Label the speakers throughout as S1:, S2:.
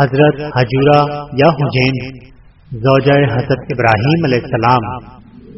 S1: حضرت حجورہ یا حجین زوجہ حضرت ابراہیم علیہ السلام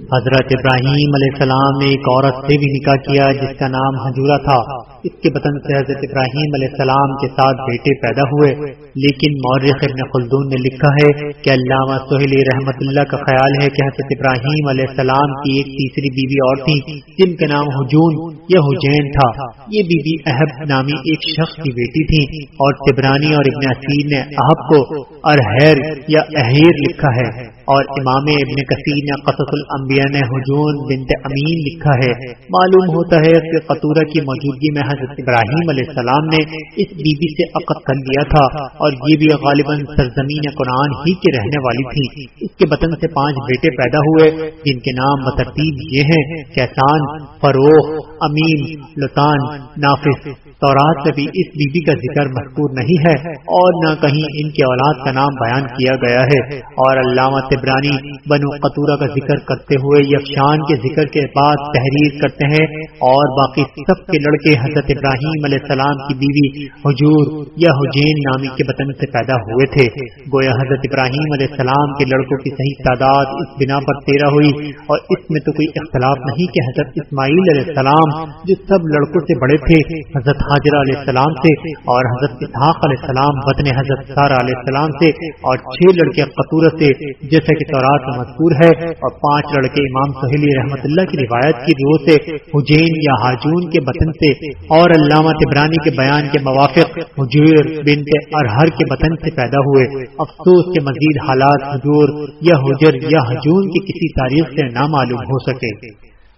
S1: حضرت ابراہیم علیہ السلام نے ایک عورت سے بھی نکاح کیا جس کا نام حجورہ تھا۔ اس کے بطن سے حضرت ابراہیم علیہ السلام کے ساتھ بیٹے پیدا ہوئے۔ لیکن مورخ ابن خلدون نے لکھا ہے کہ علامہ سہیلی رحمت اللہ کا خیال ہے کہ حضرت ابراہیم علیہ السلام کی ایک تیسری بیوی اور تھی، جن کا نام حجون یا حجین تھا۔ یہ بی بی احب نامی ایک شخص کی بیٹی تھی اور تبرانی اور ابن اسیر نے احب کو ارحیر یا اہیر لکھا ہے۔ اور امام ابن کثیر نے قصص الانبیاء نے حجون بنت امین لکھا ہے۔ معلوم ہوتا ہے کہ قطورہ کی موجودگی میں حضرت ابراہیم علیہ السلام نے اس بی بی سے عقد کر لیا تھا اور یہ بھی غالباً سرزمین قرآن ہی کے رہنے والی تھی۔ اس کے بطن سے پانچ بیٹے پیدا ہوئے، جن کے نام بترتیب یہ ہیں، کیسان، فروخ، امین، لطان، نافذ۔ تورات سے بھی اس بی بی کا ذکر مذکور نہیں ہے اور نہ کہیں ان کے اولاد کا نام بیان کیا گیا ہے۔ اور علامہ تبرانی بنو قطورہ کا ذکر کرتے ہوئے یکشان کے ذکر کے بعد تحریر کرتے ہیں اور باقی سب کے لڑکے حضرت ابراہیم علیہ السلام کی بیوی حجور یا حجین نامی کے بطن سے پیدا ہوئے تھے۔ گویا حضرت ابراہیم علیہ السلام کے لڑکوں کی صحیح تعداد اس بنا پر تیرہ ہوئی اور اس میں تو کوئی اختلاف نہیں کہ حضرت اسماعیل علیہ السلام جو سب لڑکوں سے بڑے تھے، حضرت حاضرہ علیہ السلام سے اور حضرت اسحاق علیہ السلام بطن حضرت سارا علیہ السلام سے اور چھ لڑکے قطور سے، جیسا کہ تورات میں مذکور ہے اور پانچ لڑکے امام سہیلی رحمت اللہ کی روایت کی روح سے حجین یا حاجون کے بطن سے اور علامہ تبرانی کے بیان کے موافق حجور بن کے ارہر کے بطن سے پیدا ہوئے۔ افسوس کے مزید حالات حجور یا حجر یا حجون کی کسی تاریخ سے نہ معلوم ہو سکے۔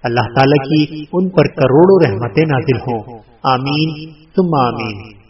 S1: اللہ تعالیٰ کی ان پر کروڑوں رحمتیں نازل ہوں۔ آمین۔ ثم آمین۔